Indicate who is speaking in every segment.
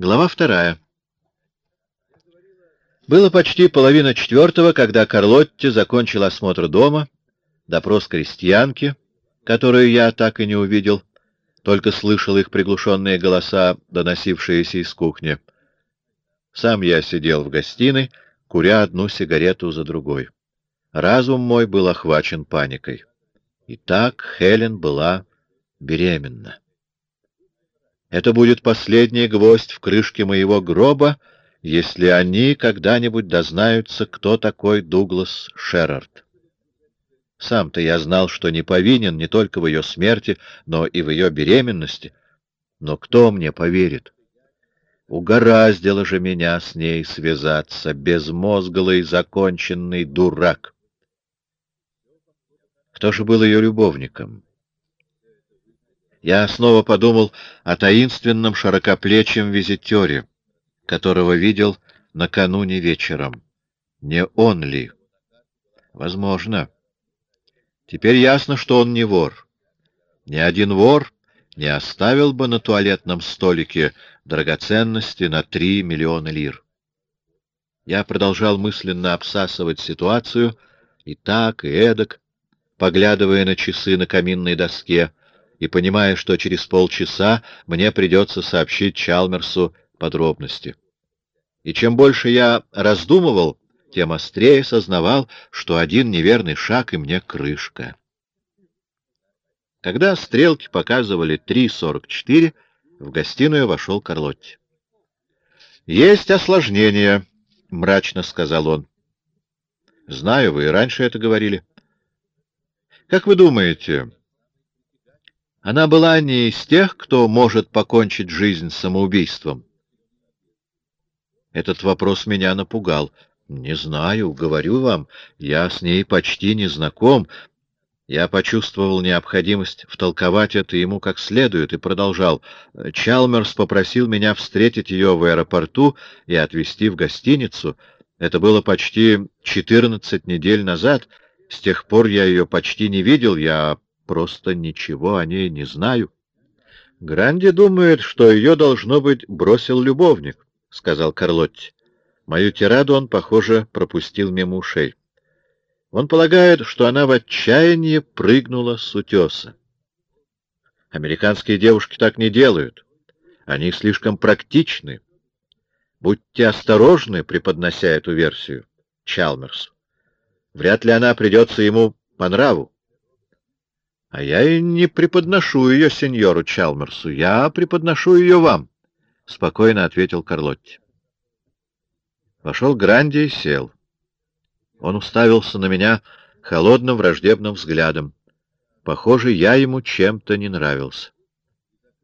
Speaker 1: Глава вторая. Было почти половина четвертого, когда Карлотти закончил осмотр дома, допрос крестьянки, которую я так и не увидел, только слышал их приглушенные голоса, доносившиеся из кухни. Сам я сидел в гостиной, куря одну сигарету за другой. Разум мой был охвачен паникой. Итак, Хелен была беременна. Это будет последний гвоздь в крышке моего гроба, если они когда-нибудь дознаются, кто такой Дуглас Шерард. Сам-то я знал, что не повинен не только в ее смерти, но и в ее беременности. Но кто мне поверит? Угораздило же меня с ней связаться, безмозглый, законченный дурак. Кто же был ее любовником? Я снова подумал о таинственном широкоплечьем визитере, которого видел накануне вечером. Не он ли? Возможно. Теперь ясно, что он не вор. Ни один вор не оставил бы на туалетном столике драгоценности на три миллиона лир. Я продолжал мысленно обсасывать ситуацию, и так, и эдак, поглядывая на часы на каминной доске, и понимая, что через полчаса мне придется сообщить Чалмерсу подробности. И чем больше я раздумывал, тем острее сознавал, что один неверный шаг и мне крышка. Когда стрелки показывали 3.44, в гостиную вошел Карлотти. «Есть осложнение», — мрачно сказал он. «Знаю, вы и раньше это говорили». «Как вы думаете, она была не из тех, кто может покончить жизнь самоубийством. Этот вопрос меня напугал. Не знаю, говорю вам, я с ней почти не знаком. Я почувствовал необходимость втолковать это ему как следует и продолжал. Чалмерс попросил меня встретить ее в аэропорту и отвезти в гостиницу. Это было почти четырнадцать недель назад. С тех пор я ее почти не видел, я просто ничего о ней не знаю. Гранди думает, что ее, должно быть, бросил любовник, — сказал Карлотти. Мою тираду он, похоже, пропустил мимо ушей. Он полагает, что она в отчаянии прыгнула с утеса. Американские девушки так не делают. Они слишком практичны. Будьте осторожны, преподнося эту версию Чалмерсу. Вряд ли она придется ему по нраву. — А я и не преподношу ее сеньору Чалмерсу, я преподношу ее вам, — спокойно ответил Карлотти. Вошел Гранди и сел. Он уставился на меня холодным враждебным взглядом. Похоже, я ему чем-то не нравился.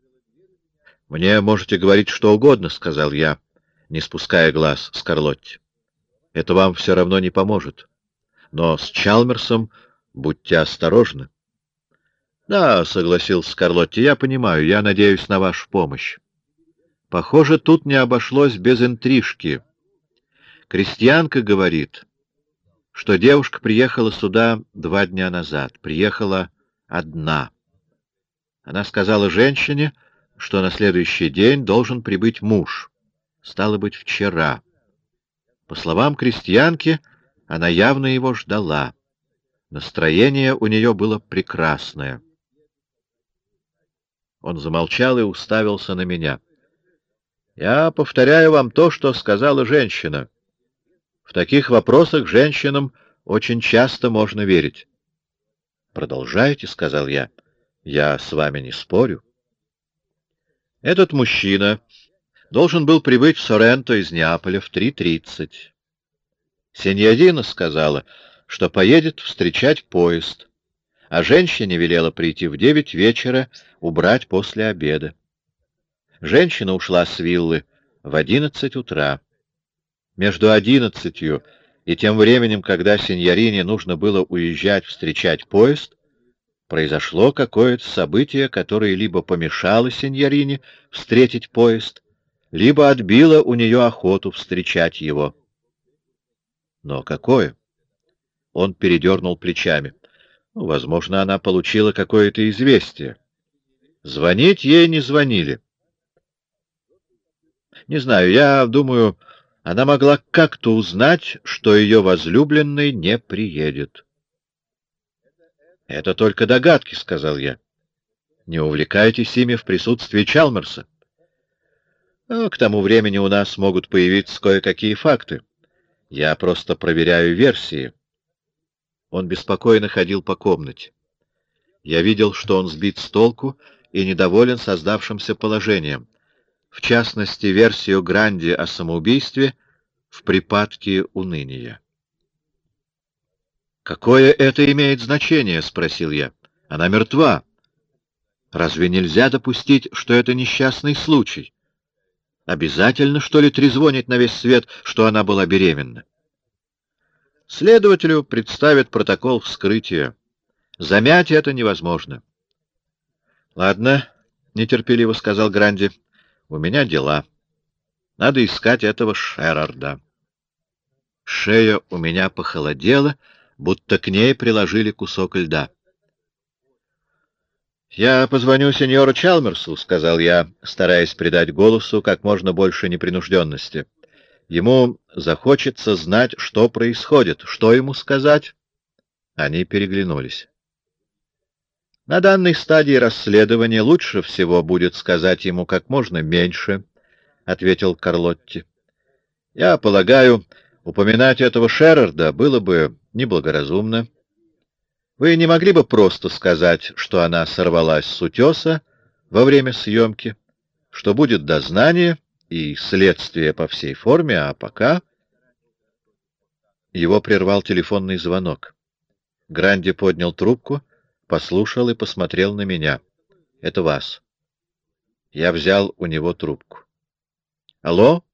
Speaker 1: — Мне можете говорить что угодно, — сказал я, не спуская глаз с Карлотти. — Это вам все равно не поможет. Но с Чалмерсом будьте осторожны. — Да, — согласился Скарлотти, — я понимаю, я надеюсь на вашу помощь. Похоже, тут не обошлось без интрижки. Крестьянка говорит, что девушка приехала сюда два дня назад, приехала одна. Она сказала женщине, что на следующий день должен прибыть муж, стало быть, вчера. По словам крестьянки, она явно его ждала. Настроение у нее было прекрасное. Он замолчал и уставился на меня. «Я повторяю вам то, что сказала женщина. В таких вопросах женщинам очень часто можно верить». «Продолжайте», — сказал я. «Я с вами не спорю». Этот мужчина должен был прибыть в Соренто из Неаполя в 3.30. Сеньорина сказала, что поедет встречать поезд а женщине велела прийти в девять вечера, убрать после обеда. Женщина ушла с виллы в одиннадцать утра. Между одиннадцатью и тем временем, когда сеньорине нужно было уезжать встречать поезд, произошло какое-то событие, которое либо помешало сеньорине встретить поезд, либо отбило у нее охоту встречать его. Но какое? Он передернул плечами. Ну, возможно, она получила какое-то известие. Звонить ей не звонили. Не знаю, я думаю, она могла как-то узнать, что ее возлюбленный не приедет. — Это только догадки, — сказал я. — Не увлекайтесь ими в присутствии Чалмерса. А к тому времени у нас могут появиться кое-какие факты. Я просто проверяю версии. Он беспокойно ходил по комнате. Я видел, что он сбит с толку и недоволен создавшимся положением. В частности, версию Гранди о самоубийстве в припадке уныния. «Какое это имеет значение?» — спросил я. «Она мертва. Разве нельзя допустить, что это несчастный случай? Обязательно, что ли, трезвонить на весь свет, что она была беременна?» Следователю представят протокол вскрытия. Замять это невозможно. — Ладно, — нетерпеливо сказал Гранди, — у меня дела. Надо искать этого Шерарда. Шея у меня похолодела, будто к ней приложили кусок льда. «Я позвоню сеньору Чалмерсу», — сказал я, стараясь придать голосу как можно больше непринужденности. «Ему захочется знать, что происходит. Что ему сказать?» Они переглянулись. На данной стадии расследования лучше всего будет сказать ему как можно меньше, — ответил Карлотти. — Я полагаю, упоминать этого Шерарда было бы неблагоразумно. Вы не могли бы просто сказать, что она сорвалась с утеса во время съемки, что будет дознание и следствие по всей форме, а пока... Его прервал телефонный звонок. Гранди поднял трубку — послушал и посмотрел на меня. — Это вас. Я взял у него трубку. — Алло?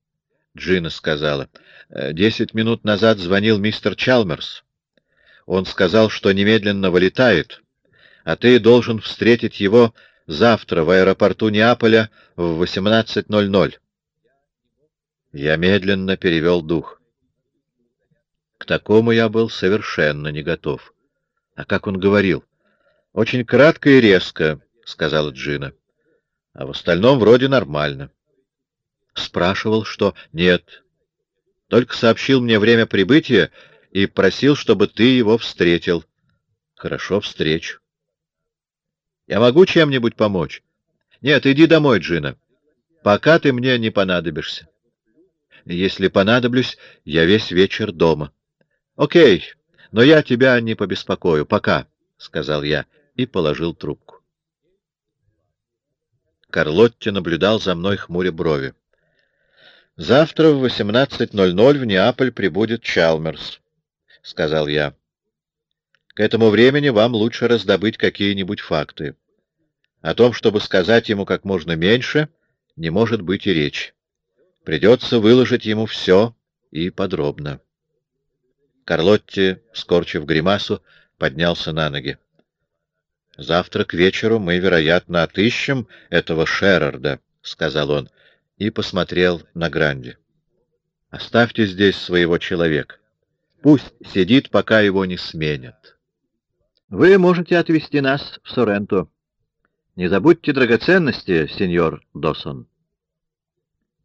Speaker 1: — Джина сказала. «Э, — Десять минут назад звонил мистер Чалмерс. Он сказал, что немедленно вылетает, а ты должен встретить его завтра в аэропорту Неаполя в 18.00. Я медленно перевел дух. К такому я был совершенно не готов. А как он говорил? — Очень кратко и резко, — сказала Джина. — А в остальном вроде нормально. Спрашивал, что нет. Только сообщил мне время прибытия и просил, чтобы ты его встретил. Хорошо, встречу. Я могу чем-нибудь помочь? Нет, иди домой, Джина. Пока ты мне не понадобишься. Если понадоблюсь, я весь вечер дома. Окей, но я тебя не побеспокою. Пока, — сказал я и положил трубку. Карлотти наблюдал за мной хмуря брови. «Завтра в 18.00 в Неаполь прибудет Чалмерс», — сказал я. «К этому времени вам лучше раздобыть какие-нибудь факты. О том, чтобы сказать ему как можно меньше, не может быть и речи. Придется выложить ему все и подробно». Карлотти, скорчив гримасу, поднялся на ноги. «Завтра к вечеру мы, вероятно, отыщем этого Шерарда», — сказал он, и посмотрел на Гранди. «Оставьте здесь своего человека. Пусть сидит, пока его не сменят. Вы можете отвезти нас в Соренто. Не забудьте драгоценности, сеньор Досон».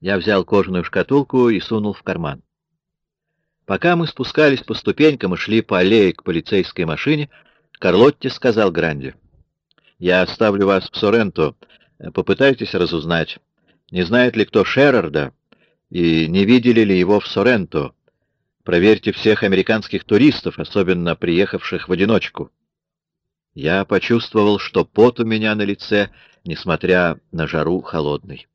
Speaker 1: Я взял кожаную шкатулку и сунул в карман. Пока мы спускались по ступенькам и шли по аллее к полицейской машине, Карлотти сказал Гранди. «Я оставлю вас в Соренто. Попытайтесь разузнать, не знает ли кто Шерарда и не видели ли его в Соренто. Проверьте всех американских туристов, особенно приехавших в одиночку». Я почувствовал, что пот у меня на лице, несмотря на жару холодный.